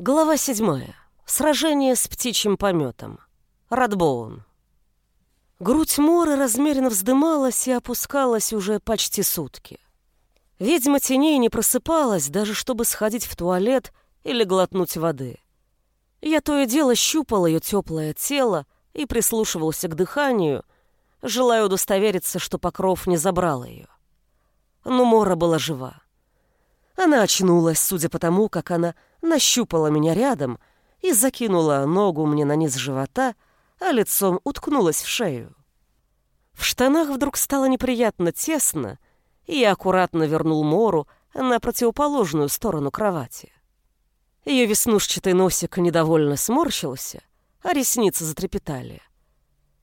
Глава седьмая. Сражение с птичьим пометом. Радбоун. Грудь Моры размеренно вздымалась и опускалась уже почти сутки. Ведьма теней не просыпалась, даже чтобы сходить в туалет или глотнуть воды. Я то и дело щупал ее теплое тело и прислушивался к дыханию, желая удостовериться, что покров не забрал ее. Но Мора была жива. Она очнулась, судя по тому, как она нащупала меня рядом и закинула ногу мне на низ живота, а лицом уткнулась в шею. В штанах вдруг стало неприятно тесно, и я аккуратно вернул Мору на противоположную сторону кровати. Ее веснушчатый носик недовольно сморщился, а ресницы затрепетали.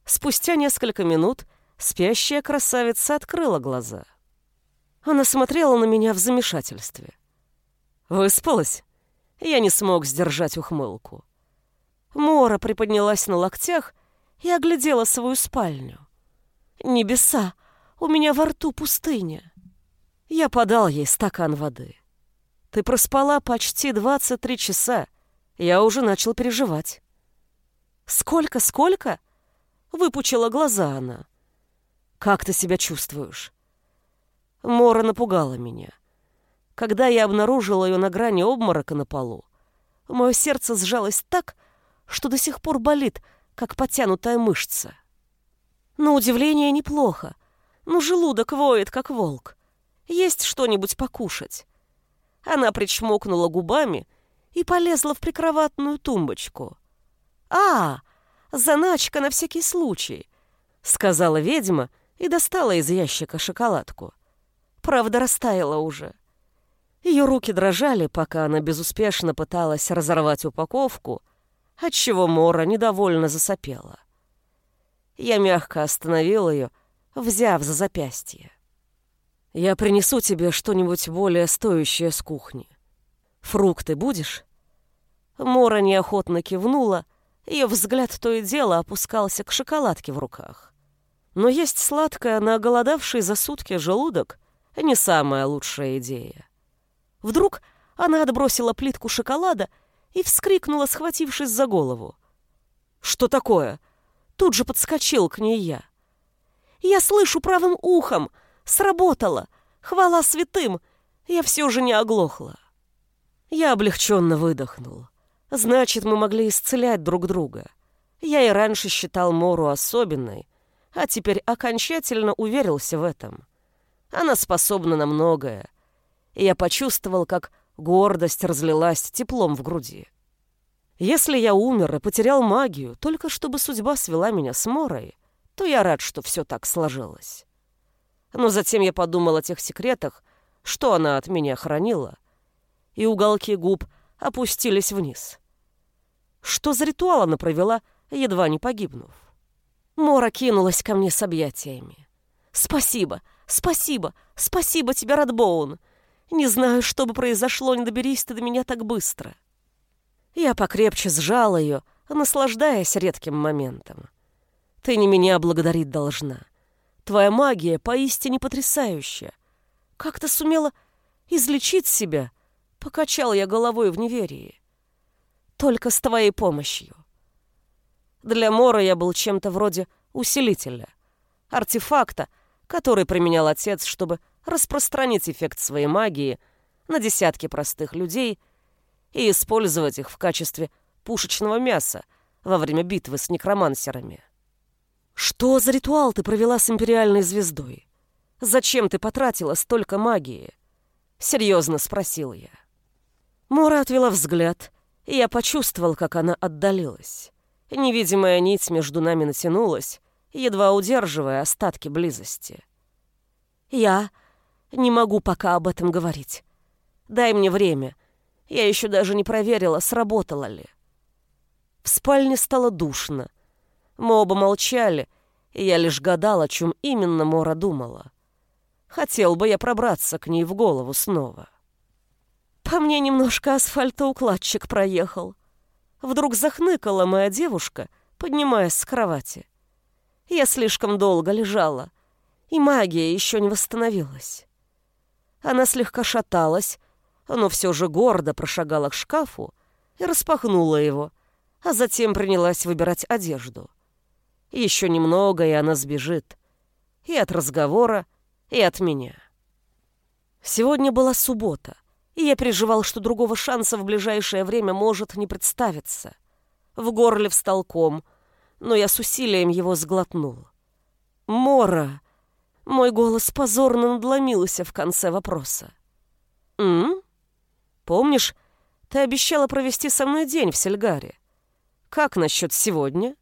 Спустя несколько минут спящая красавица открыла глаза — она смотрела на меня в замешательстве. «Выспалась?» Я не смог сдержать ухмылку. Мора приподнялась на локтях и оглядела свою спальню. «Небеса! У меня во рту пустыня!» Я подал ей стакан воды. «Ты проспала почти 23 часа. Я уже начал переживать». «Сколько, сколько?» Выпучила глаза она. «Как ты себя чувствуешь?» Мора напугала меня. Когда я обнаружила ее на грани обморока на полу, мое сердце сжалось так, что до сих пор болит, как потянутая мышца. На удивление неплохо, но желудок воет, как волк. Есть что-нибудь покушать? Она причмокнула губами и полезла в прикроватную тумбочку. «А, заначка на всякий случай», — сказала ведьма и достала из ящика шоколадку правда растаяла уже. Ее руки дрожали, пока она безуспешно пыталась разорвать упаковку, отчего Мора недовольно засопела. Я мягко остановил ее, взяв за запястье. «Я принесу тебе что-нибудь более стоящее с кухни. Фрукты будешь?» Мора неохотно кивнула, ее взгляд то и дело опускался к шоколадке в руках. Но есть сладкое на голодавший за сутки желудок не самая лучшая идея. Вдруг она отбросила плитку шоколада и вскрикнула, схватившись за голову. «Что такое?» Тут же подскочил к ней я. «Я слышу правым ухом! Сработало! Хвала святым! Я все же не оглохла!» Я облегченно выдохнул. Значит, мы могли исцелять друг друга. Я и раньше считал Мору особенной, а теперь окончательно уверился в этом. Она способна на многое. И я почувствовал, как гордость разлилась теплом в груди. Если я умер и потерял магию, только чтобы судьба свела меня с Морой, то я рад, что все так сложилось. Но затем я подумал о тех секретах, что она от меня хранила, и уголки губ опустились вниз. Что за ритуал она провела, едва не погибнув? Мора кинулась ко мне с объятиями. «Спасибо! Спасибо, спасибо тебе, Радбоун. Не знаю, что бы произошло, не доберись ты до меня так быстро. Я покрепче сжал ее, наслаждаясь редким моментом. Ты не меня благодарить должна. Твоя магия поистине потрясающая. Как ты сумела излечить себя? Покачал я головой в неверии. Только с твоей помощью. Для Мора я был чем-то вроде усилителя, артефакта, который применял отец, чтобы распространить эффект своей магии на десятки простых людей и использовать их в качестве пушечного мяса во время битвы с некромансерами. «Что за ритуал ты провела с империальной звездой? Зачем ты потратила столько магии?» — серьезно спросил я. Мора отвела взгляд, и я почувствовал, как она отдалилась. Невидимая нить между нами натянулась, едва удерживая остатки близости. «Я не могу пока об этом говорить. Дай мне время. Я еще даже не проверила, сработало ли». В спальне стало душно. Мы оба молчали, и я лишь гадал, о чем именно Мора думала. Хотел бы я пробраться к ней в голову снова. По мне немножко асфальтоукладчик проехал. Вдруг захныкала моя девушка, поднимаясь с кровати. Я слишком долго лежала, и магия еще не восстановилась. Она слегка шаталась, но все же гордо прошагала к шкафу и распахнула его, а затем принялась выбирать одежду. Еще немного, и она сбежит. И от разговора, и от меня. Сегодня была суббота, и я переживал, что другого шанса в ближайшее время может не представиться. В горле встал ком, но я с усилием его сглотнул. «Мора!» Мой голос позорно надломился в конце вопроса. «М? Помнишь, ты обещала провести со мной день в Сельгаре. Как насчет сегодня?»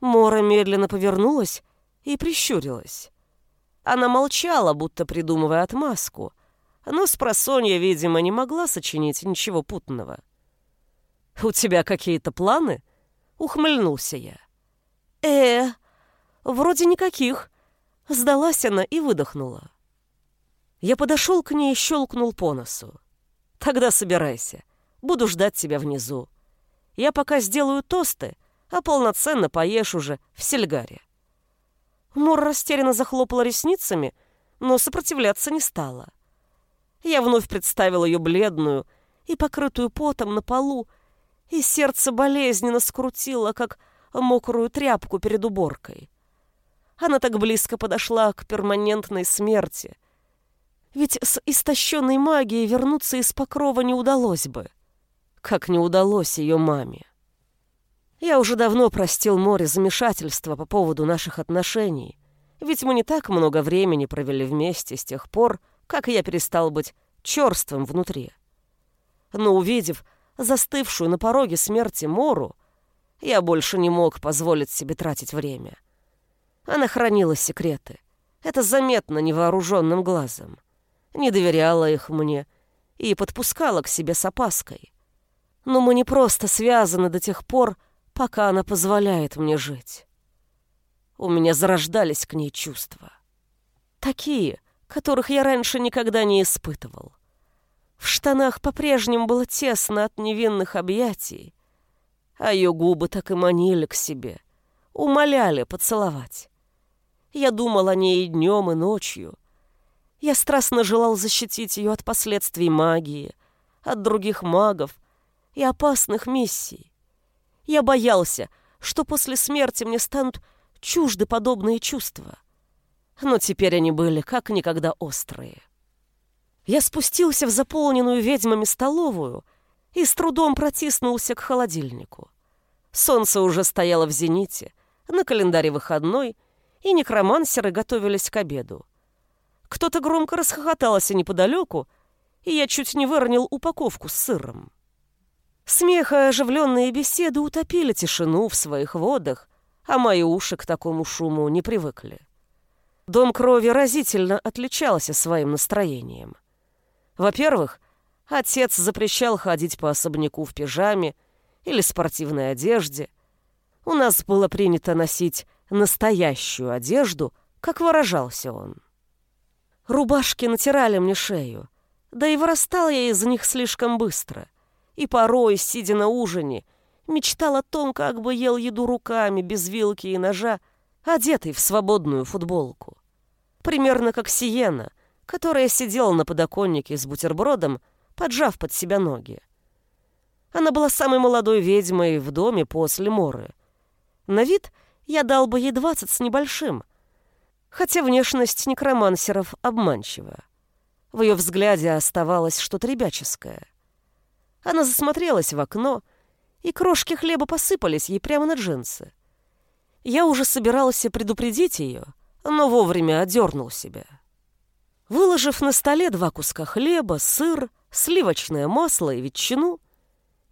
Мора медленно повернулась и прищурилась. Она молчала, будто придумывая отмазку, но с просонья, видимо, не могла сочинить ничего путного. «У тебя какие-то планы?» — ухмыльнулся я. «Э, вроде никаких», — сдалась она и выдохнула. Я подошел к ней и щелкнул по носу. «Тогда собирайся. Буду ждать тебя внизу. Я пока сделаю тосты, а полноценно поешь уже в сельгаре». Мор растерянно захлопала ресницами, но сопротивляться не стала. Я вновь представил ее бледную и покрытую потом на полу, и сердце болезненно скрутило, как мокрую тряпку перед уборкой. Она так близко подошла к перманентной смерти. Ведь с истощенной магией вернуться из покрова не удалось бы, как не удалось ее маме. Я уже давно простил море замешательства по поводу наших отношений, ведь мы не так много времени провели вместе с тех пор, как я перестал быть черствым внутри. Но увидев застывшую на пороге смерти Мору, я больше не мог позволить себе тратить время. Она хранила секреты. Это заметно невооруженным глазом. Не доверяла их мне и подпускала к себе с опаской. Но мы не просто связаны до тех пор, пока она позволяет мне жить. У меня зарождались к ней чувства. Такие, которых я раньше никогда не испытывал. В штанах по-прежнему было тесно от невинных объятий, а ее губы так и манили к себе, умоляли поцеловать. Я думал о ней и днем, и ночью. Я страстно желал защитить ее от последствий магии, от других магов и опасных миссий. Я боялся, что после смерти мне станут чужды подобные чувства. Но теперь они были как никогда острые. Я спустился в заполненную ведьмами столовую и с трудом протиснулся к холодильнику. Солнце уже стояло в зените, на календаре выходной, и некромансеры готовились к обеду. Кто-то громко расхохотался неподалеку, и я чуть не выронил упаковку с сыром. Смех и оживленные беседы утопили тишину в своих водах, а мои уши к такому шуму не привыкли. Дом крови разительно отличался своим настроением. Во-первых, отец запрещал ходить по особняку в пижаме или спортивной одежде. У нас было принято носить настоящую одежду, как выражался он. Рубашки натирали мне шею, да и вырастал я из них слишком быстро — и порой, сидя на ужине, мечтал о том, как бы ел еду руками, без вилки и ножа, одетый в свободную футболку. Примерно как Сиена, которая сидела на подоконнике с бутербродом, поджав под себя ноги. Она была самой молодой ведьмой в доме после Моры. На вид я дал бы ей двадцать с небольшим, хотя внешность некромансеров обманчива. В ее взгляде оставалось что-то ребяческое — она засмотрелась в окно, и крошки хлеба посыпались ей прямо на джинсы. Я уже собирался предупредить ее, но вовремя одернул себя. Выложив на столе два куска хлеба, сыр, сливочное масло и ветчину,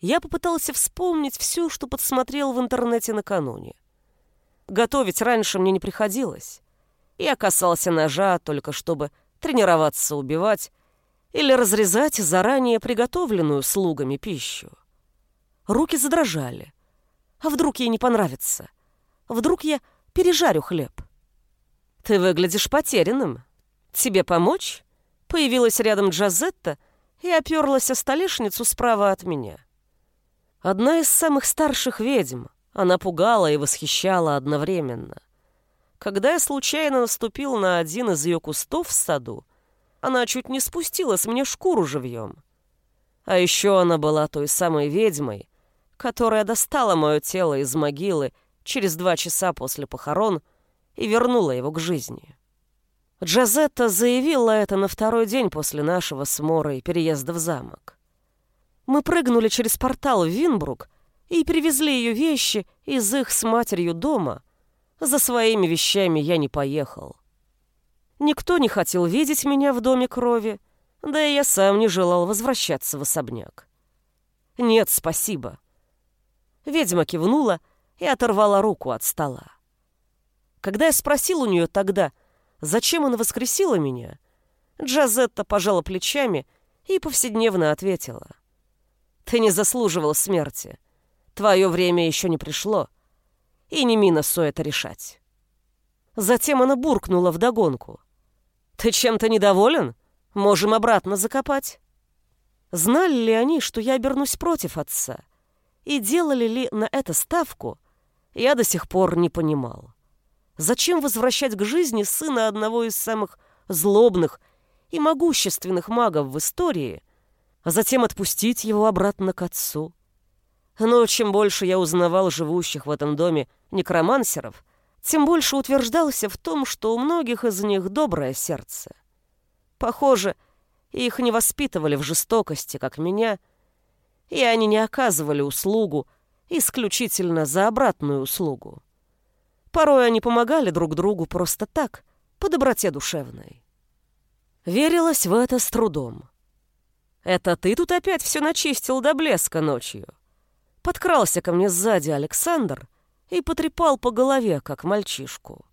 я попытался вспомнить все, что подсмотрел в интернете накануне. Готовить раньше мне не приходилось. Я касался ножа только чтобы тренироваться убивать, или разрезать заранее приготовленную слугами пищу. Руки задрожали. А вдруг ей не понравится? Вдруг я пережарю хлеб? Ты выглядишь потерянным. Тебе помочь? Появилась рядом Джазетта и оперлась о столешницу справа от меня. Одна из самых старших ведьм. Она пугала и восхищала одновременно. Когда я случайно наступил на один из ее кустов в саду, она чуть не спустила с меня шкуру живьем. А еще она была той самой ведьмой, которая достала мое тело из могилы через два часа после похорон и вернула его к жизни. Джазетта заявила это на второй день после нашего с Морой переезда в замок. Мы прыгнули через портал в Винбрук и привезли ее вещи из их с матерью дома. За своими вещами я не поехал. Никто не хотел видеть меня в доме крови, да и я сам не желал возвращаться в особняк. Нет, спасибо. Ведьма кивнула и оторвала руку от стола. Когда я спросил у нее тогда, зачем она воскресила меня, Джазетта пожала плечами и повседневно ответила. «Ты не заслуживал смерти. Твое время еще не пришло, и не Миносу это решать». Затем она буркнула вдогонку. «Ты чем-то недоволен? Можем обратно закопать». Знали ли они, что я обернусь против отца? И делали ли на это ставку, я до сих пор не понимал. Зачем возвращать к жизни сына одного из самых злобных и могущественных магов в истории, а затем отпустить его обратно к отцу? Но чем больше я узнавал живущих в этом доме некромансеров, тем больше утверждался в том, что у многих из них доброе сердце. Похоже, их не воспитывали в жестокости, как меня, и они не оказывали услугу исключительно за обратную услугу. Порой они помогали друг другу просто так, по доброте душевной. Верилось в это с трудом. «Это ты тут опять все начистил до блеска ночью?» Подкрался ко мне сзади Александр и потрепал по голове, как мальчишку.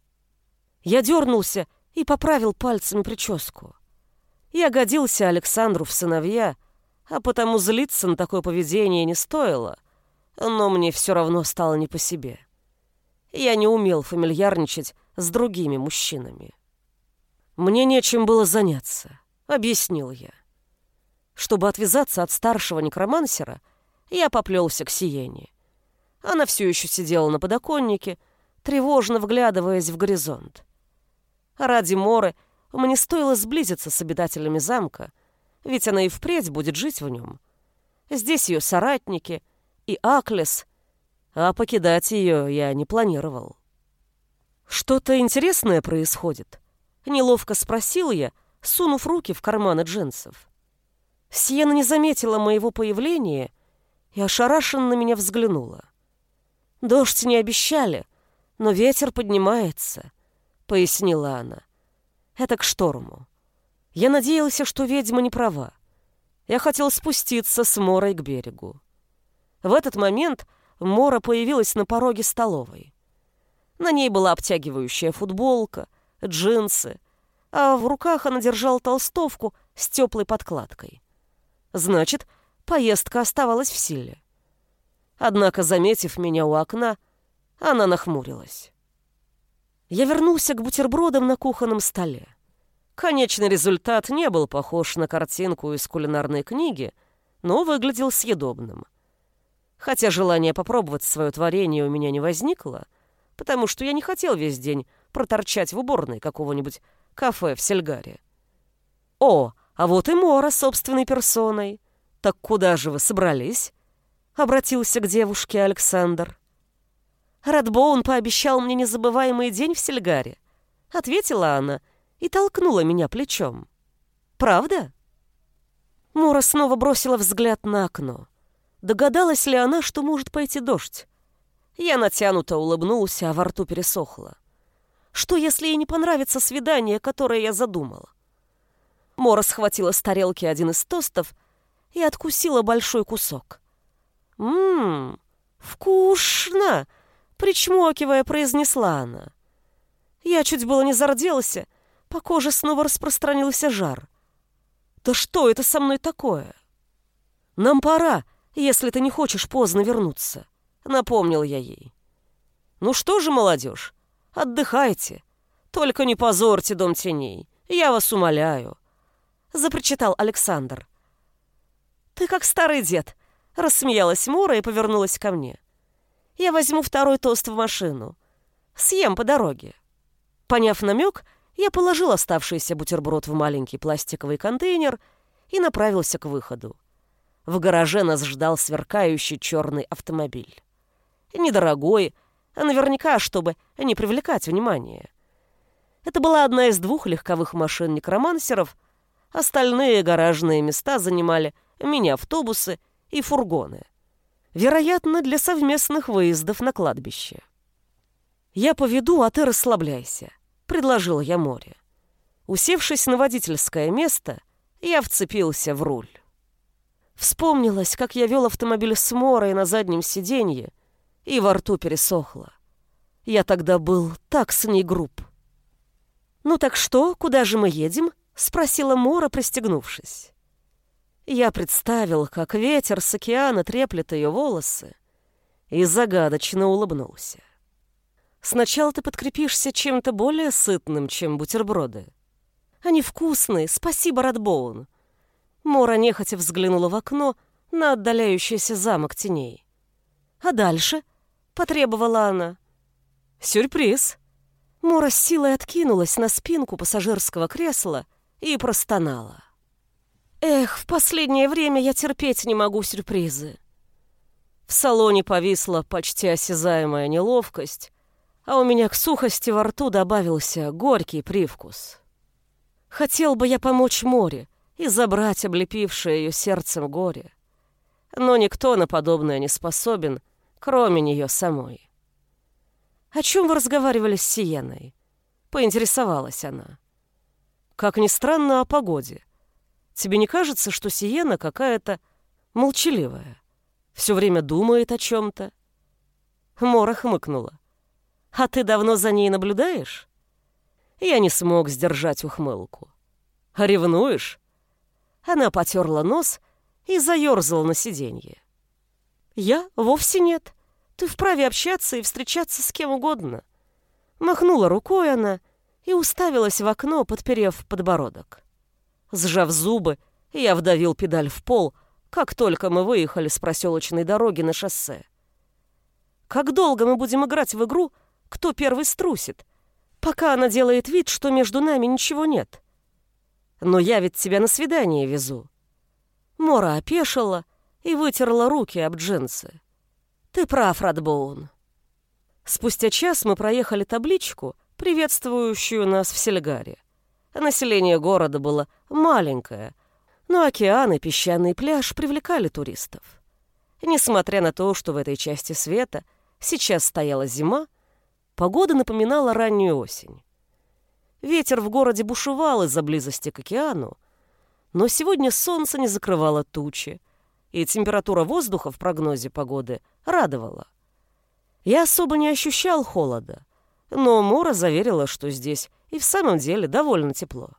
Я дернулся и поправил пальцами прическу. Я годился Александру в сыновья, а потому злиться на такое поведение не стоило, но мне все равно стало не по себе. Я не умел фамильярничать с другими мужчинами. Мне нечем было заняться, объяснил я. Чтобы отвязаться от старшего некромансера, я поплелся к Сиене. Она все еще сидела на подоконнике, тревожно вглядываясь в горизонт. Ради Моры мне стоило сблизиться с обитателями замка, ведь она и впредь будет жить в нем. Здесь ее соратники и Аклес, а покидать ее я не планировал. «Что-то интересное происходит?» — неловко спросил я, сунув руки в карманы джинсов. Сиена не заметила моего появления — и ошарашенно на меня взглянула. «Дождь не обещали, но ветер поднимается», — пояснила она. «Это к шторму. Я надеялся, что ведьма не права. Я хотел спуститься с Морой к берегу. В этот момент Мора появилась на пороге столовой. На ней была обтягивающая футболка, джинсы, а в руках она держала толстовку с теплой подкладкой. Значит, поездка оставалась в силе. Однако, заметив меня у окна, она нахмурилась. Я вернулся к бутербродам на кухонном столе. Конечный результат не был похож на картинку из кулинарной книги, но выглядел съедобным. Хотя желание попробовать свое творение у меня не возникло, потому что я не хотел весь день проторчать в уборной какого-нибудь кафе в Сельгаре. О, а вот и Мора собственной персоной. «Так куда же вы собрались?» — обратился к девушке Александр. «Радбоун пообещал мне незабываемый день в Сельгаре», — ответила она и толкнула меня плечом. «Правда?» Мура снова бросила взгляд на окно. Догадалась ли она, что может пойти дождь? Я натянуто улыбнулся, а во рту пересохло. Что, если ей не понравится свидание, которое я задумала? Мора схватила с тарелки один из тостов и откусила большой кусок. «Ммм, вкусно!» — причмокивая, произнесла она. Я чуть было не зарделся, по коже снова распространился жар. «Да что это со мной такое?» «Нам пора, если ты не хочешь поздно вернуться», — напомнил я ей. «Ну что же, молодежь, отдыхайте. Только не позорьте дом теней, я вас умоляю», — запричитал Александр. «Ты как старый дед», — рассмеялась Мура и повернулась ко мне. «Я возьму второй тост в машину. Съем по дороге». Поняв намек, я положил оставшийся бутерброд в маленький пластиковый контейнер и направился к выходу. В гараже нас ждал сверкающий черный автомобиль. Недорогой, а наверняка, чтобы не привлекать внимание. Это была одна из двух легковых машин некромансеров, остальные гаражные места занимали мини-автобусы и фургоны. Вероятно, для совместных выездов на кладбище. «Я поведу, а ты расслабляйся», — предложил я море. Усевшись на водительское место, я вцепился в руль. Вспомнилось, как я вел автомобиль с Морой на заднем сиденье, и во рту пересохло. Я тогда был так с ней груб. «Ну так что, куда же мы едем?» — спросила Мора, пристегнувшись. Я представил, как ветер с океана треплет ее волосы, и загадочно улыбнулся. «Сначала ты подкрепишься чем-то более сытным, чем бутерброды. Они вкусные, спасибо, Радбоун». Мора нехотя взглянула в окно на отдаляющийся замок теней. «А дальше?» — потребовала она. «Сюрприз!» Мора с силой откинулась на спинку пассажирского кресла и простонала. «Эх, в последнее время я терпеть не могу сюрпризы». В салоне повисла почти осязаемая неловкость, а у меня к сухости во рту добавился горький привкус. Хотел бы я помочь море и забрать облепившее ее сердцем горе, но никто на подобное не способен, кроме нее самой. «О чем вы разговаривали с Сиеной?» — поинтересовалась она. «Как ни странно, о погоде. Тебе не кажется, что Сиена какая-то молчаливая? Все время думает о чем-то?» Мора хмыкнула. «А ты давно за ней наблюдаешь?» Я не смог сдержать ухмылку. «А ревнуешь?» Она потерла нос и заерзала на сиденье. «Я? Вовсе нет. Ты вправе общаться и встречаться с кем угодно. Махнула рукой она и уставилась в окно, подперев подбородок. Сжав зубы, я вдавил педаль в пол, как только мы выехали с проселочной дороги на шоссе. Как долго мы будем играть в игру «Кто первый струсит», пока она делает вид, что между нами ничего нет? Но я ведь тебя на свидание везу. Мора опешила и вытерла руки об джинсы. Ты прав, Радбоун. Спустя час мы проехали табличку, приветствующую нас в Сельгаре. Население города было маленькое, но океан и песчаный пляж привлекали туристов. Несмотря на то, что в этой части света сейчас стояла зима, погода напоминала раннюю осень. Ветер в городе бушевал из-за близости к океану, но сегодня солнце не закрывало тучи, и температура воздуха в прогнозе погоды радовала. Я особо не ощущал холода, но Мора заверила, что здесь и в самом деле довольно тепло.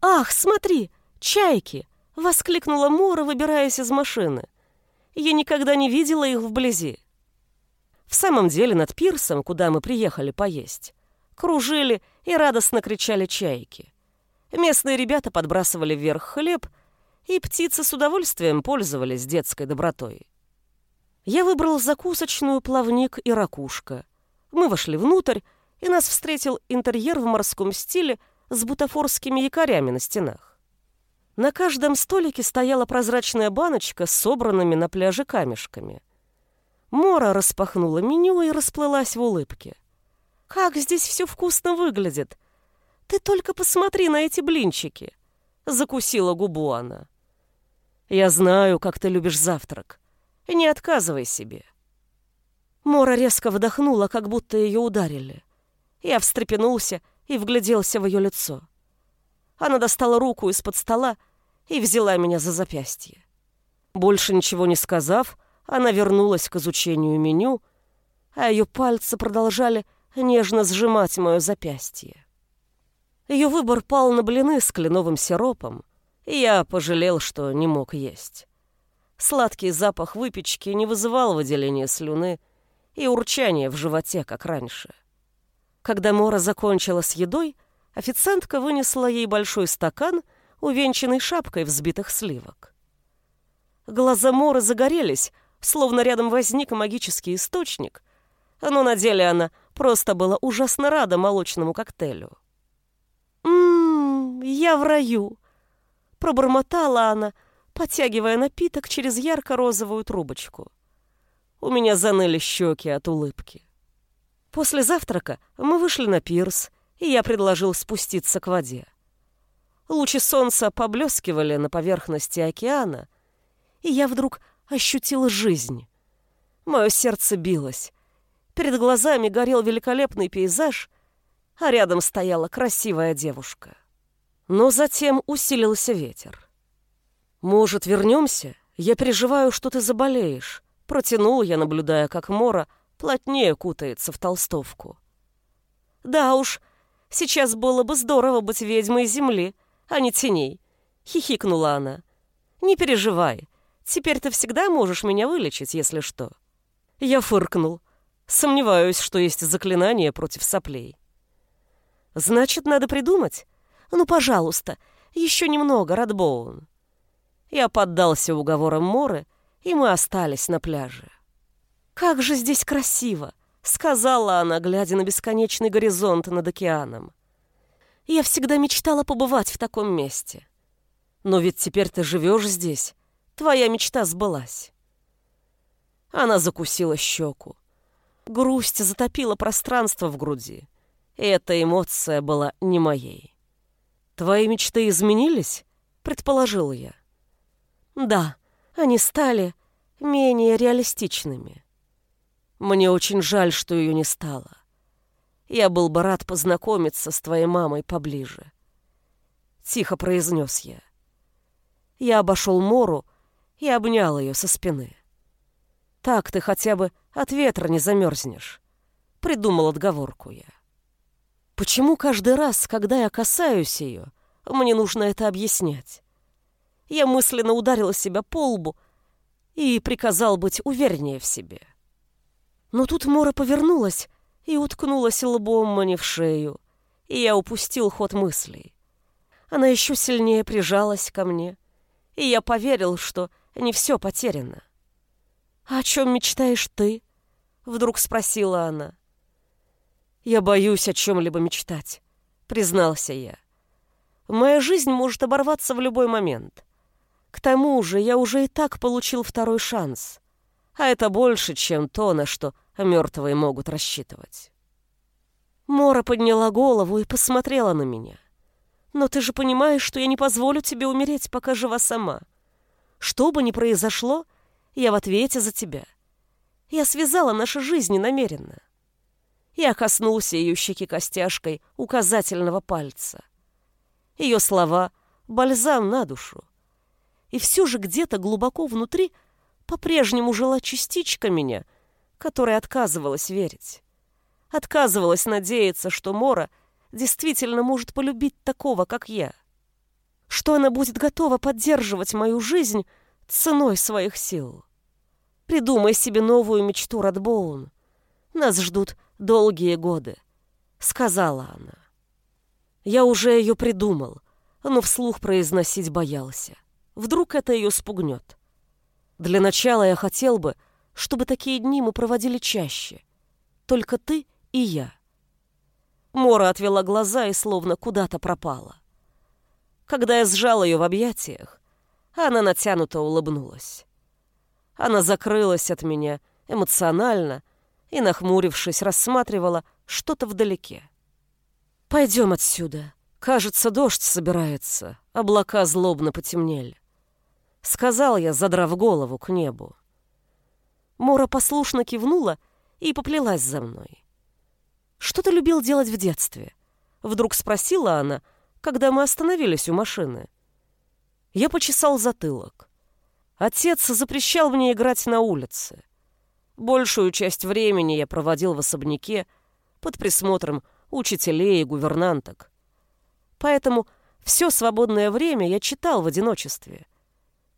«Ах, смотри, чайки!» — воскликнула Мора, выбираясь из машины. «Я никогда не видела их вблизи». В самом деле над пирсом, куда мы приехали поесть, кружили и радостно кричали чайки. Местные ребята подбрасывали вверх хлеб — и птицы с удовольствием пользовались детской добротой. Я выбрал закусочную плавник и ракушка. Мы вошли внутрь, и нас встретил интерьер в морском стиле с бутафорскими якорями на стенах. На каждом столике стояла прозрачная баночка с собранными на пляже камешками. Мора распахнула меню и расплылась в улыбке. «Как здесь все вкусно выглядит! Ты только посмотри на эти блинчики!» Закусила губу она. Я знаю, как ты любишь завтрак. Не отказывай себе. Мора резко вдохнула, как будто ее ударили. Я встрепенулся и вгляделся в ее лицо. Она достала руку из-под стола и взяла меня за запястье. Больше ничего не сказав, она вернулась к изучению меню, а ее пальцы продолжали нежно сжимать мое запястье. Ее выбор пал на блины с кленовым сиропом, и я пожалел, что не мог есть. Сладкий запах выпечки не вызывал выделения слюны и урчания в животе, как раньше. Когда Мора закончила с едой, официантка вынесла ей большой стакан, увенчанный шапкой взбитых сливок. Глаза Моры загорелись, словно рядом возник магический источник, но на деле она просто была ужасно рада молочному коктейлю. «Ммм, я в раю!» Пробормотала она, потягивая напиток через ярко-розовую трубочку. У меня заныли щеки от улыбки. После завтрака мы вышли на пирс, и я предложил спуститься к воде. Лучи солнца поблескивали на поверхности океана, и я вдруг ощутил жизнь. Мое сердце билось. Перед глазами горел великолепный пейзаж, а рядом стояла красивая девушка. Но затем усилился ветер. «Может, вернемся? Я переживаю, что ты заболеешь», — протянул я, наблюдая, как Мора плотнее кутается в толстовку. «Да уж, сейчас было бы здорово быть ведьмой земли, а не теней», — хихикнула она. «Не переживай, теперь ты всегда можешь меня вылечить, если что». Я фыркнул. Сомневаюсь, что есть заклинание против соплей. «Значит, надо придумать? Ну, пожалуйста, еще немного, Радбоун». Я поддался уговорам Моры, и мы остались на пляже. «Как же здесь красиво!» — сказала она, глядя на бесконечный горизонт над океаном. «Я всегда мечтала побывать в таком месте. Но ведь теперь ты живешь здесь. Твоя мечта сбылась». Она закусила щеку. Грусть затопила пространство в груди. И эта эмоция была не моей. «Твои мечты изменились?» — предположил я. Да, они стали менее реалистичными. Мне очень жаль, что ее не стало. Я был бы рад познакомиться с твоей мамой поближе. Тихо произнес я. Я обошел Мору и обнял ее со спины. Так ты хотя бы от ветра не замерзнешь. Придумал отговорку я. Почему каждый раз, когда я касаюсь ее, мне нужно это объяснять? Я мысленно ударила себя по лбу и приказал быть увереннее в себе. Но тут Мора повернулась и уткнулась лбом мне в шею, и я упустил ход мыслей. Она еще сильнее прижалась ко мне, и я поверил, что не все потеряно. «А «О чем мечтаешь ты?» — вдруг спросила она. «Я боюсь о чем-либо мечтать», — признался я. «Моя жизнь может оборваться в любой момент. К тому же я уже и так получил второй шанс. А это больше, чем то, на что мертвые могут рассчитывать. Мора подняла голову и посмотрела на меня. «Но ты же понимаешь, что я не позволю тебе умереть, пока жива сама. Что бы ни произошло, я в ответе за тебя. Я связала наши жизни намеренно». Я коснулся ее щеки костяшкой указательного пальца. Ее слова — бальзам на душу и все же где-то глубоко внутри по-прежнему жила частичка меня, которая отказывалась верить. Отказывалась надеяться, что Мора действительно может полюбить такого, как я. Что она будет готова поддерживать мою жизнь ценой своих сил. Придумай себе новую мечту, Радбоун. Нас ждут долгие годы, — сказала она. Я уже ее придумал, но вслух произносить боялся. Вдруг это ее спугнет. Для начала я хотел бы, чтобы такие дни мы проводили чаще. Только ты и я. Мора отвела глаза и словно куда-то пропала. Когда я сжал ее в объятиях, она натянуто улыбнулась. Она закрылась от меня эмоционально и, нахмурившись, рассматривала что-то вдалеке. «Пойдем отсюда. Кажется, дождь собирается. Облака злобно потемнели. Сказал я, задрав голову к небу. Мора послушно кивнула и поплелась за мной. «Что ты любил делать в детстве?» Вдруг спросила она, когда мы остановились у машины. Я почесал затылок. Отец запрещал мне играть на улице. Большую часть времени я проводил в особняке под присмотром учителей и гувернанток. Поэтому все свободное время я читал в одиночестве —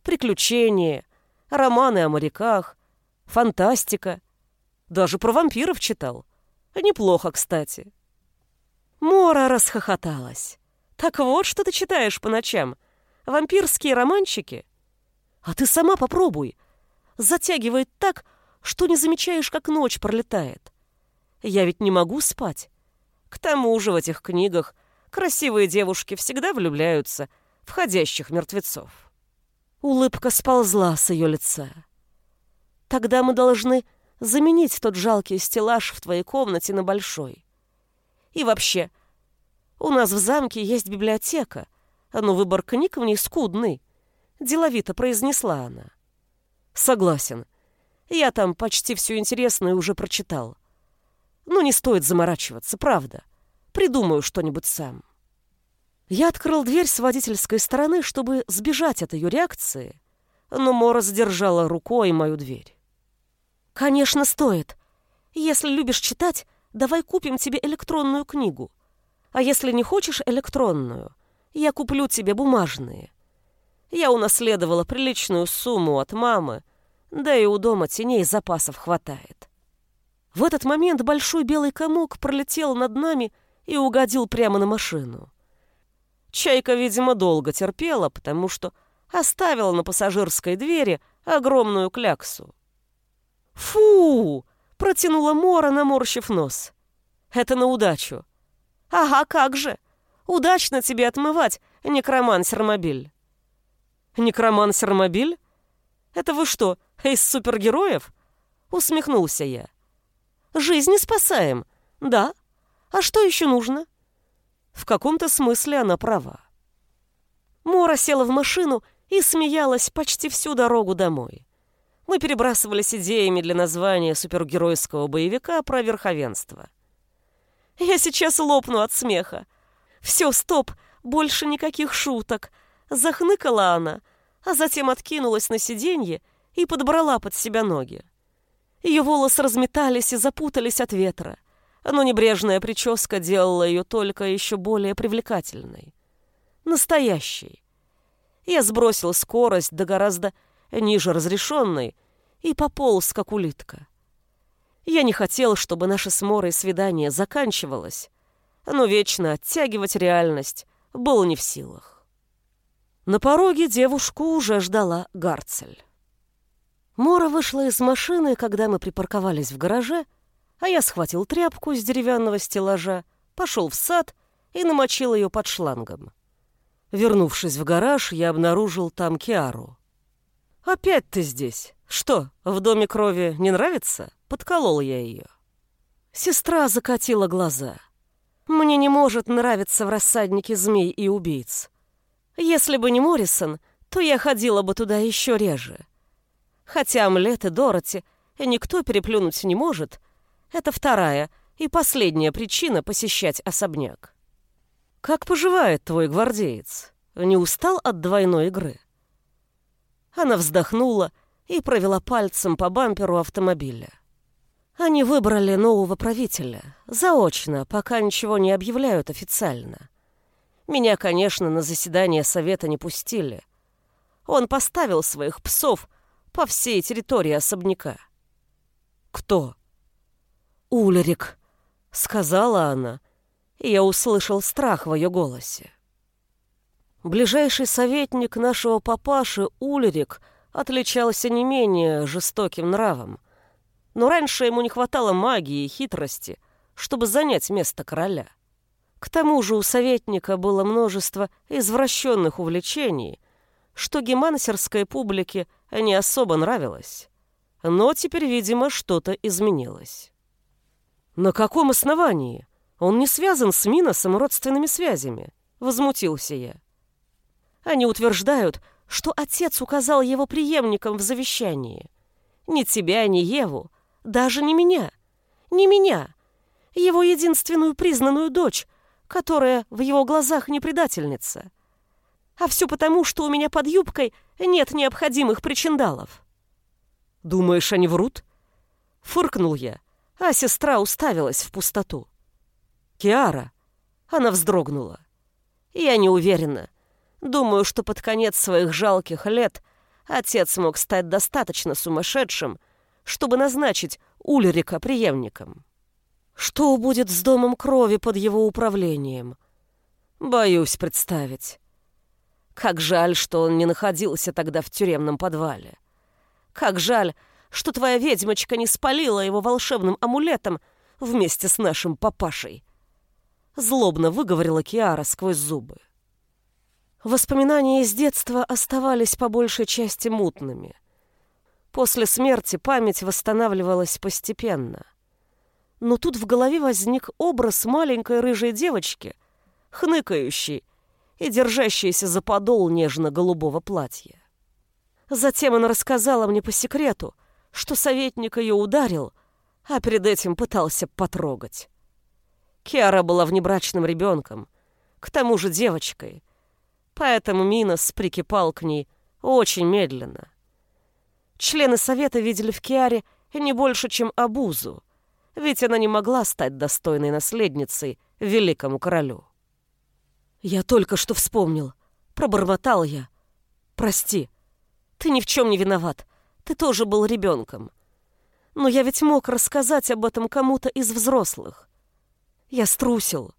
приключения, романы о моряках, фантастика. Даже про вампиров читал. Неплохо, кстати. Мора расхохоталась. Так вот, что ты читаешь по ночам. Вампирские романчики? А ты сама попробуй. Затягивает так, что не замечаешь, как ночь пролетает. Я ведь не могу спать. К тому же в этих книгах красивые девушки всегда влюбляются в ходящих мертвецов. Улыбка сползла с ее лица. Тогда мы должны заменить тот жалкий стеллаж в твоей комнате на большой. И вообще, у нас в замке есть библиотека, но выбор книг в ней скудный, деловито произнесла она. Согласен. Я там почти все интересное уже прочитал. Ну, не стоит заморачиваться, правда. Придумаю что-нибудь сам. Я открыл дверь с водительской стороны, чтобы сбежать от ее реакции, но Мора сдержала рукой мою дверь. «Конечно, стоит. Если любишь читать, давай купим тебе электронную книгу. А если не хочешь электронную, я куплю тебе бумажные. Я унаследовала приличную сумму от мамы, да и у дома теней запасов хватает. В этот момент большой белый комок пролетел над нами и угодил прямо на машину. Чайка, видимо, долго терпела, потому что оставила на пассажирской двери огромную кляксу. «Фу!» — протянула Мора, наморщив нос. «Это на удачу». «Ага, как же! Удачно тебе отмывать, некромансер-мобиль». «Некромансер-мобиль? Это вы что, из супергероев?» — усмехнулся я. «Жизни спасаем, да. А что еще нужно?» В каком-то смысле она права. Мора села в машину и смеялась почти всю дорогу домой. Мы перебрасывались идеями для названия супергеройского боевика про верховенство. Я сейчас лопну от смеха. Все, стоп, больше никаких шуток. Захныкала она, а затем откинулась на сиденье и подобрала под себя ноги. Ее волосы разметались и запутались от ветра но небрежная прическа делала ее только еще более привлекательной. Настоящей. Я сбросил скорость до гораздо ниже разрешенной и пополз, как улитка. Я не хотел, чтобы наше с Морой свидание заканчивалось, но вечно оттягивать реальность было не в силах. На пороге девушку уже ждала Гарцель. Мора вышла из машины, когда мы припарковались в гараже, а я схватил тряпку с деревянного стеллажа, пошел в сад и намочил ее под шлангом. Вернувшись в гараж, я обнаружил там Киару. «Опять ты здесь? Что, в доме крови не нравится?» Подколол я ее. Сестра закатила глаза. «Мне не может нравиться в рассаднике змей и убийц. Если бы не Моррисон, то я ходила бы туда еще реже. Хотя Омлет и Дороти никто переплюнуть не может, это вторая и последняя причина посещать особняк. «Как поживает твой гвардеец? Не устал от двойной игры?» Она вздохнула и провела пальцем по бамперу автомобиля. Они выбрали нового правителя, заочно, пока ничего не объявляют официально. Меня, конечно, на заседание совета не пустили. Он поставил своих псов по всей территории особняка. Кто? «Улерик», — сказала она, и я услышал страх в ее голосе. Ближайший советник нашего папаши, Улерик, отличался не менее жестоким нравом, но раньше ему не хватало магии и хитрости, чтобы занять место короля. К тому же у советника было множество извращенных увлечений, что гемансерской публике не особо нравилось. Но теперь, видимо, что-то изменилось. «На каком основании? Он не связан с Миносом родственными связями», — возмутился я. Они утверждают, что отец указал его преемником в завещании. Ни тебя, ни Еву, даже не меня. Не меня. Его единственную признанную дочь, которая в его глазах не предательница. А все потому, что у меня под юбкой нет необходимых причиндалов. «Думаешь, они врут?» Фыркнул я, а сестра уставилась в пустоту. «Киара!» Она вздрогнула. «Я не уверена. Думаю, что под конец своих жалких лет отец мог стать достаточно сумасшедшим, чтобы назначить Ульрика преемником. Что будет с домом крови под его управлением? Боюсь представить. Как жаль, что он не находился тогда в тюремном подвале. Как жаль, что твоя ведьмочка не спалила его волшебным амулетом вместе с нашим папашей. Злобно выговорила Киара сквозь зубы. Воспоминания из детства оставались по большей части мутными. После смерти память восстанавливалась постепенно. Но тут в голове возник образ маленькой рыжей девочки, хныкающей и держащейся за подол нежно-голубого платья. Затем она рассказала мне по секрету, что советник ее ударил, а перед этим пытался потрогать. Киара была внебрачным ребенком, к тому же девочкой, поэтому Минос прикипал к ней очень медленно. Члены совета видели в Киаре не больше, чем обузу, ведь она не могла стать достойной наследницей великому королю. «Я только что вспомнил», — пробормотал я. «Прости, ты ни в чем не виноват, ты тоже был ребенком. Но я ведь мог рассказать об этом кому-то из взрослых. Я струсил».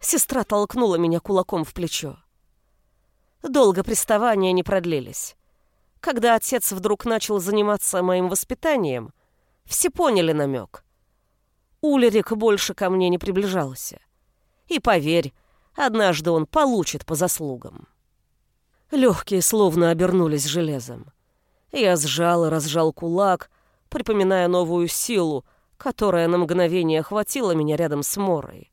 Сестра толкнула меня кулаком в плечо. Долго приставания не продлились. Когда отец вдруг начал заниматься моим воспитанием, все поняли намек. Улерик больше ко мне не приближался. И поверь, однажды он получит по заслугам. Легкие словно обернулись железом. Я сжал и разжал кулак, припоминая новую силу, которая на мгновение охватила меня рядом с Морой.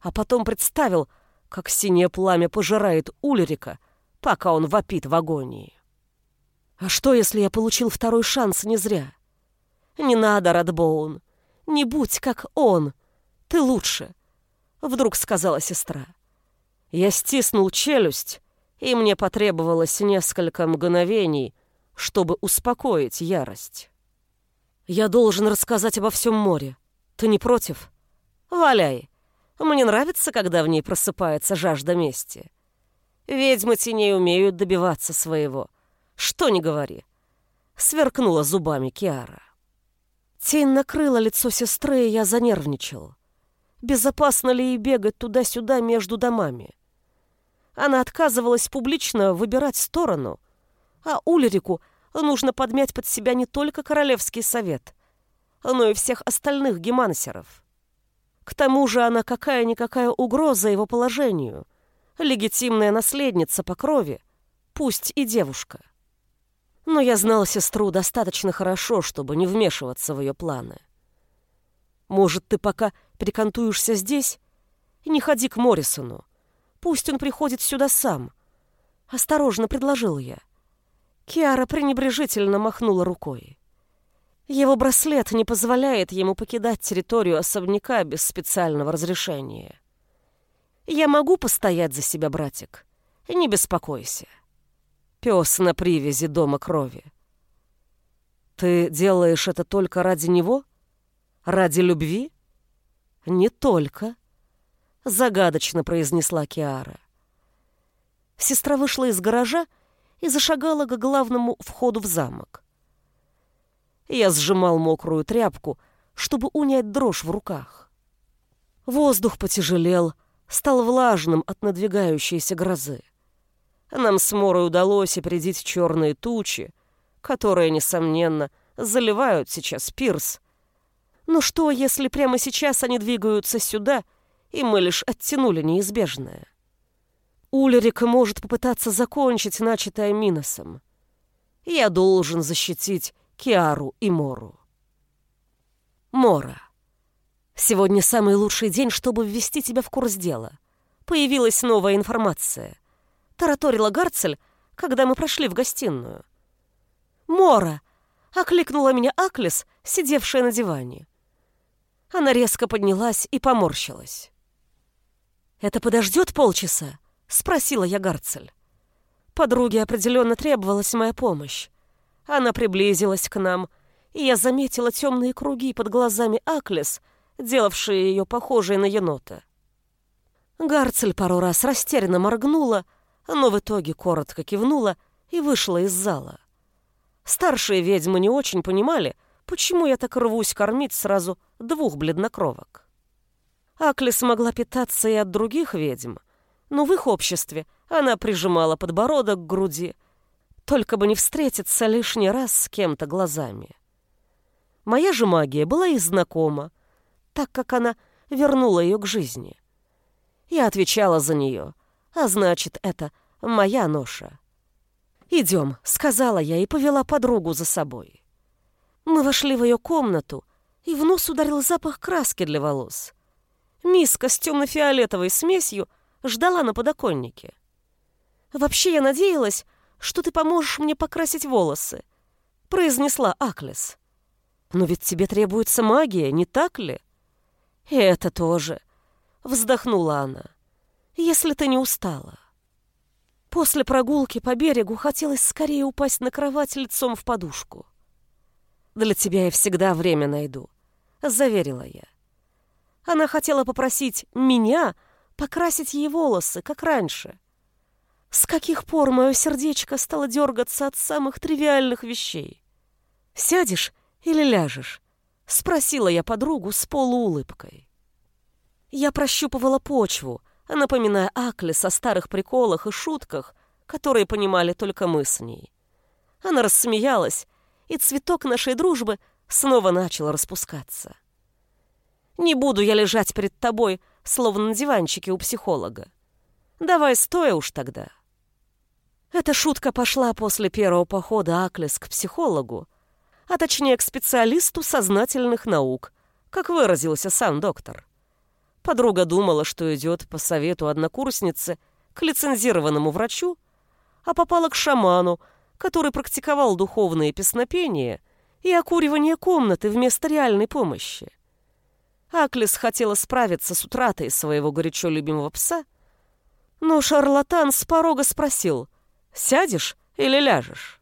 А потом представил, как синее пламя пожирает Ульрика, пока он вопит в агонии. А что, если я получил второй шанс не зря? Не надо, Радбоун. Не будь как он. Ты лучше, вдруг сказала сестра. Я стиснул челюсть, и мне потребовалось несколько мгновений, чтобы успокоить ярость. Я должен рассказать обо всем море. Ты не против? Валяй. Мне нравится, когда в ней просыпается жажда мести. Ведьмы теней умеют добиваться своего. Что ни говори. Сверкнула зубами Киара. Тень накрыла лицо сестры, и я занервничал. Безопасно ли ей бегать туда-сюда между домами? Она отказывалась публично выбирать сторону, а Ульрику нужно подмять под себя не только Королевский совет, но и всех остальных гемансеров. К тому же она какая-никакая угроза его положению, легитимная наследница по крови, пусть и девушка. Но я знал сестру достаточно хорошо, чтобы не вмешиваться в ее планы. Может, ты пока перекантуешься здесь? Не ходи к Моррисону. Пусть он приходит сюда сам. Осторожно предложил я. Киара пренебрежительно махнула рукой. Его браслет не позволяет ему покидать территорию особняка без специального разрешения. Я могу постоять за себя, братик. Не беспокойся. Пес на привязи дома крови. Ты делаешь это только ради него? Ради любви? Не только. Загадочно произнесла Киара. Сестра вышла из гаража и зашагала к главному входу в замок. Я сжимал мокрую тряпку, чтобы унять дрожь в руках. Воздух потяжелел, стал влажным от надвигающейся грозы. Нам с Морой удалось определить черные тучи, которые, несомненно, заливают сейчас пирс. Но что, если прямо сейчас они двигаются сюда, и мы лишь оттянули неизбежное? Улерик может попытаться закончить начатое Миносом. Я должен защитить Киару и Мору. Мора. Сегодня самый лучший день, чтобы ввести тебя в курс дела. Появилась новая информация. Тараторила Гарцель, когда мы прошли в гостиную. «Мора!» — окликнула меня Аклис, сидевшая на диване. Она резко поднялась и поморщилась. «Это подождет полчаса?» — спросила я Гарцель. Подруге определенно требовалась моя помощь. Она приблизилась к нам, и я заметила темные круги под глазами Аклес, делавшие ее похожей на енота. Гарцель пару раз растерянно моргнула, но в итоге коротко кивнула и вышла из зала. Старшие ведьмы не очень понимали, почему я так рвусь кормить сразу двух бледнокровок. Аклес могла питаться и от других ведьм, но в их обществе она прижимала подбородок к груди, только бы не встретиться лишний раз с кем-то глазами. Моя же магия была и знакома, так как она вернула ее к жизни. Я отвечала за нее, а значит, это моя ноша. «Идем», — сказала я и повела подругу за собой. Мы вошли в ее комнату, и в нос ударил запах краски для волос. Миска с темно-фиолетовой смесью ждала на подоконнике. «Вообще я надеялась, что ты поможешь мне покрасить волосы», — произнесла Аклес. «Но ведь тебе требуется магия, не так ли?» «И это тоже», — вздохнула она, — «если ты не устала». После прогулки по берегу хотелось скорее упасть на кровать лицом в подушку. «Для тебя я всегда время найду», — заверила я. Она хотела попросить меня покрасить ей волосы, как раньше. С каких пор мое сердечко стало дергаться от самых тривиальных вещей? «Сядешь или ляжешь?» — спросила я подругу с полуулыбкой. Я прощупывала почву, напоминая Аклес о старых приколах и шутках, которые понимали только мы с ней. Она рассмеялась, и цветок нашей дружбы снова начал распускаться. «Не буду я лежать перед тобой, словно на диванчике у психолога. Давай стоя уж тогда». Эта шутка пошла после первого похода Аклес к психологу, а точнее к специалисту сознательных наук, как выразился сам доктор. Подруга думала, что идет по совету однокурсницы к лицензированному врачу, а попала к шаману, который практиковал духовные песнопения и окуривание комнаты вместо реальной помощи. Аклис хотела справиться с утратой своего горячо любимого пса, но шарлатан с порога спросил, «Сядешь или ляжешь?»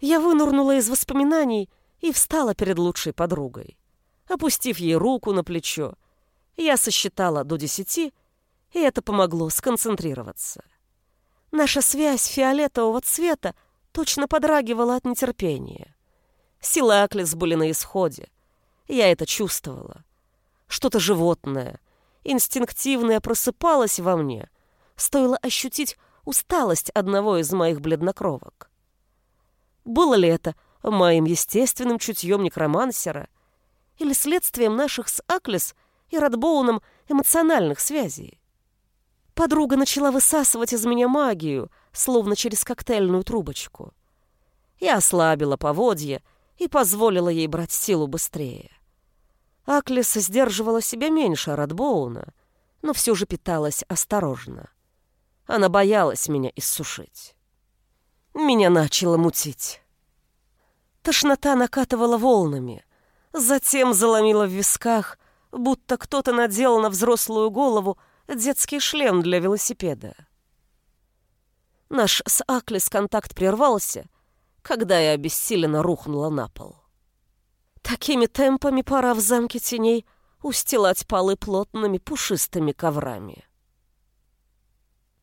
Я вынурнула из воспоминаний и встала перед лучшей подругой. Опустив ей руку на плечо, я сосчитала до десяти, и это помогло сконцентрироваться. Наша связь фиолетового цвета точно подрагивала от нетерпения. Силы Аклис были на исходе. Я это чувствовала. Что-то животное, инстинктивное просыпалось во мне. Стоило ощутить усталость одного из моих бледнокровок. Было ли это моим естественным чутьем некромансера или следствием наших с Аклис и Радбоуном эмоциональных связей. Подруга начала высасывать из меня магию, словно через коктейльную трубочку. Я ослабила поводья и позволила ей брать силу быстрее. Аклис сдерживала себя меньше Радбоуна, но все же питалась осторожно. Она боялась меня иссушить. Меня начало мутить. Тошнота накатывала волнами, затем заломила в висках, будто кто-то надел на взрослую голову детский шлем для велосипеда. Наш с Аклис контакт прервался, когда я обессиленно рухнула на пол. Такими темпами пора в замке теней устилать полы плотными пушистыми коврами.